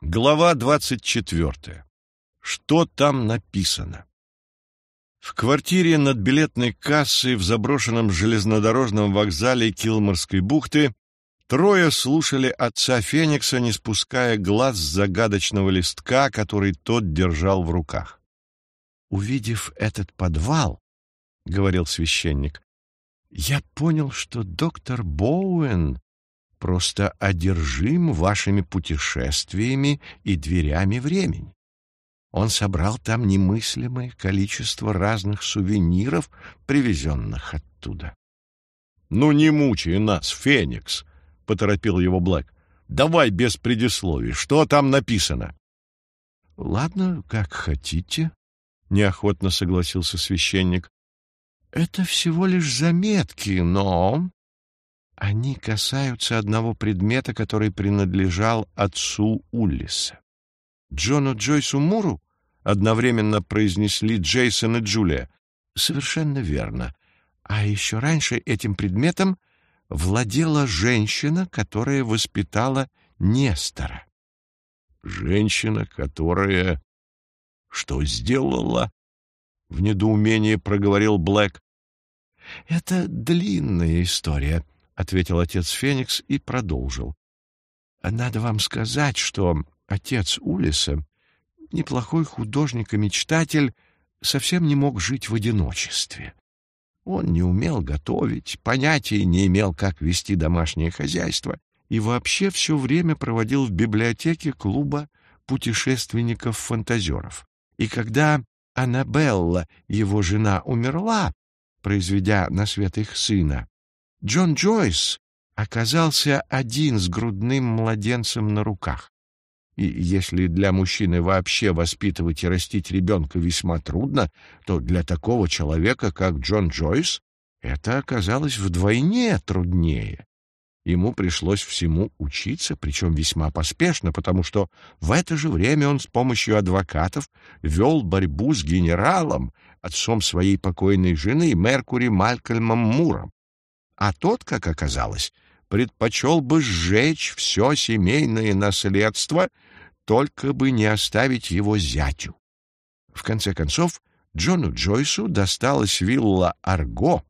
Глава двадцать четвертая. Что там написано? В квартире над билетной кассой в заброшенном железнодорожном вокзале Килморской бухты трое слушали отца Феникса, не спуская глаз с загадочного листка, который тот держал в руках. «Увидев этот подвал, — говорил священник, — я понял, что доктор Боуэн просто одержим вашими путешествиями и дверями времени. Он собрал там немыслимое количество разных сувениров, привезенных оттуда. — Ну, не мучай нас, Феникс, — поторопил его Блэк. — Давай без предисловий. Что там написано? — Ладно, как хотите, — неохотно согласился священник. — Это всего лишь заметки, но они касаются одного предмета, который принадлежал отцу Уллиса. Джону Джойсу Муру одновременно произнесли Джейсон и Джулия. Совершенно верно. А еще раньше этим предметом владела женщина, которая воспитала Нестора. Женщина, которая... Что сделала? В недоумении проговорил Блэк. Это длинная история, ответил отец Феникс и продолжил. Надо вам сказать, что отец Улиса, неплохой художник и мечтатель, совсем не мог жить в одиночестве. Он не умел готовить, понятия не имел, как вести домашнее хозяйство, и вообще все время проводил в библиотеке клуба путешественников-фантазеров. И когда Аннабелла, его жена, умерла, произведя на свет их сына, Джон Джойс оказался один с грудным младенцем на руках. И если для мужчины вообще воспитывать и растить ребенка весьма трудно, то для такого человека, как Джон Джойс, это оказалось вдвойне труднее. Ему пришлось всему учиться, причем весьма поспешно, потому что в это же время он с помощью адвокатов вел борьбу с генералом, отцом своей покойной жены, Меркури Малькольмом Муром а тот, как оказалось, предпочел бы сжечь все семейное наследство, только бы не оставить его зятю. В конце концов, Джону Джойсу досталась вилла Арго,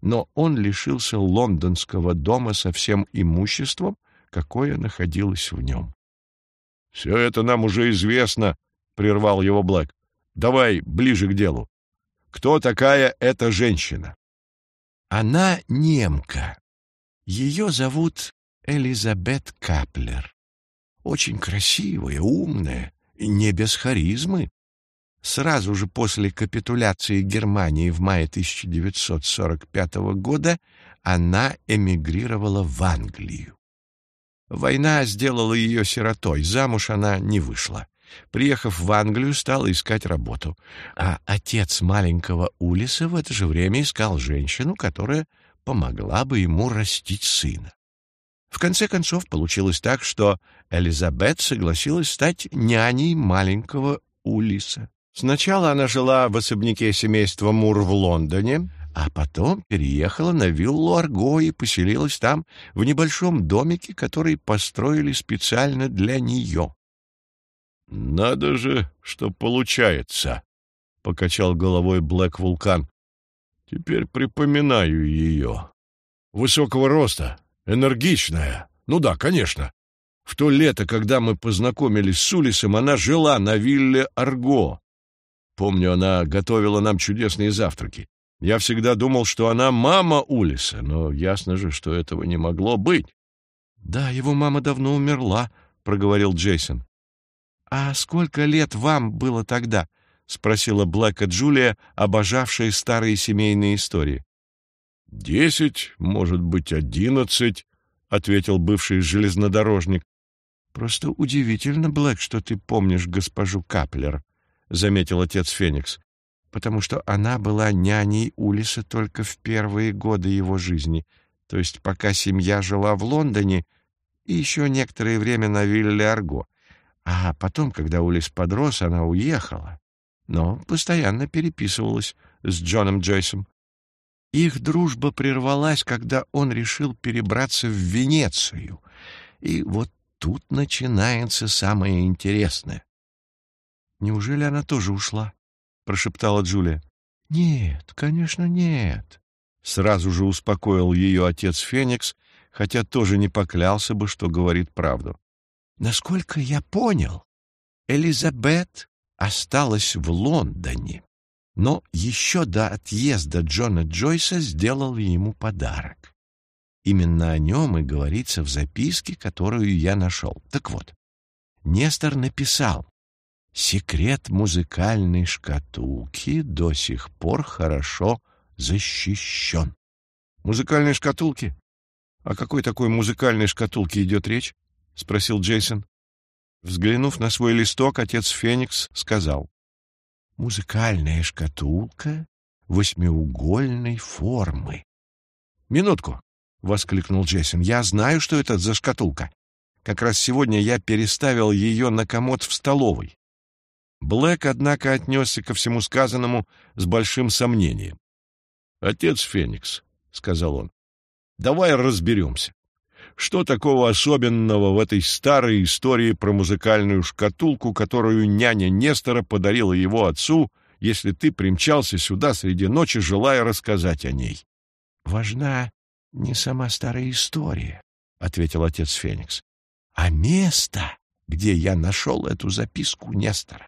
но он лишился лондонского дома со всем имуществом, какое находилось в нем. — Все это нам уже известно, — прервал его Блэк. — Давай ближе к делу. Кто такая эта женщина? Она немка. Ее зовут Элизабет Каплер. Очень красивая, умная, не без харизмы. Сразу же после капитуляции Германии в мае 1945 года она эмигрировала в Англию. Война сделала ее сиротой, замуж она не вышла. Приехав в Англию, стал искать работу. А отец маленького Улиса в это же время искал женщину, которая помогла бы ему растить сына. В конце концов, получилось так, что Элизабет согласилась стать няней маленького Улиса. Сначала она жила в особняке семейства Мур в Лондоне, а потом переехала на виллу Арго и поселилась там в небольшом домике, который построили специально для нее. — Надо же, что получается, — покачал головой Блэк Вулкан. — Теперь припоминаю ее. Высокого роста, энергичная. Ну да, конечно. В то лето, когда мы познакомились с Улисом, она жила на вилле Арго. Помню, она готовила нам чудесные завтраки. Я всегда думал, что она мама Улиса, но ясно же, что этого не могло быть. — Да, его мама давно умерла, — проговорил Джейсон. «А сколько лет вам было тогда?» — спросила Блэка Джулия, обожавшая старые семейные истории. «Десять, может быть, одиннадцать», — ответил бывший железнодорожник. «Просто удивительно, Блэк, что ты помнишь госпожу Каплер», — заметил отец Феникс, «потому что она была няней Улиса только в первые годы его жизни, то есть пока семья жила в Лондоне и еще некоторое время на вилле Арго. А потом, когда Улис подрос, она уехала, но постоянно переписывалась с Джоном Джойсом. Их дружба прервалась, когда он решил перебраться в Венецию, и вот тут начинается самое интересное. «Неужели она тоже ушла?» — прошептала Джулия. «Нет, конечно, нет». Сразу же успокоил ее отец Феникс, хотя тоже не поклялся бы, что говорит правду. «Насколько я понял, Элизабет осталась в Лондоне, но еще до отъезда Джона Джойса сделал ему подарок. Именно о нем и говорится в записке, которую я нашел. Так вот, Нестор написал, «Секрет музыкальной шкатулки до сих пор хорошо защищен». «Музыкальной шкатулки? О какой такой музыкальной шкатулке идет речь?» — спросил Джейсон. Взглянув на свой листок, отец Феникс сказал, «Музыкальная шкатулка восьмиугольной формы». «Минутку!» — воскликнул Джейсон. «Я знаю, что это за шкатулка. Как раз сегодня я переставил ее на комод в столовой». Блэк, однако, отнесся ко всему сказанному с большим сомнением. «Отец Феникс», — сказал он, — «давай разберемся. Что такого особенного в этой старой истории про музыкальную шкатулку, которую няня Нестора подарила его отцу, если ты примчался сюда среди ночи, желая рассказать о ней?» «Важна не сама старая история», — ответил отец Феникс, — «а место, где я нашел эту записку Нестора.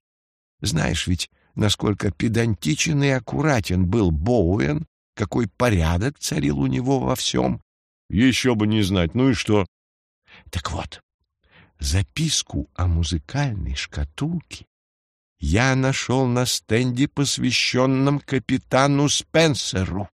Знаешь ведь, насколько педантичен и аккуратен был Боуэн, какой порядок царил у него во всем». «Еще бы не знать, ну и что?» «Так вот, записку о музыкальной шкатулке я нашел на стенде, посвященном капитану Спенсеру.